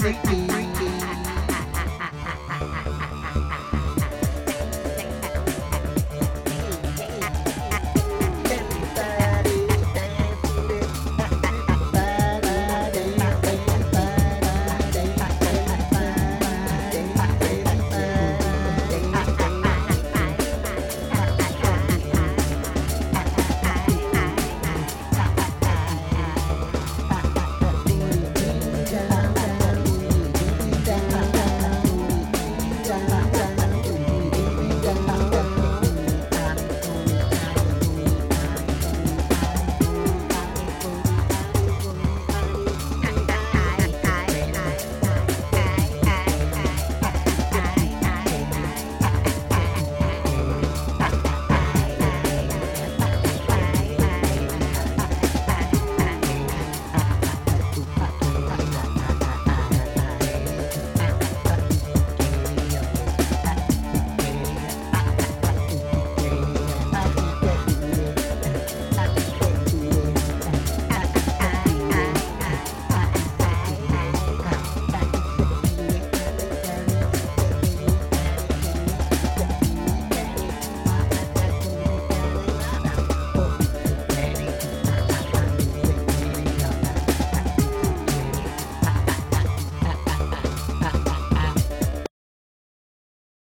freak me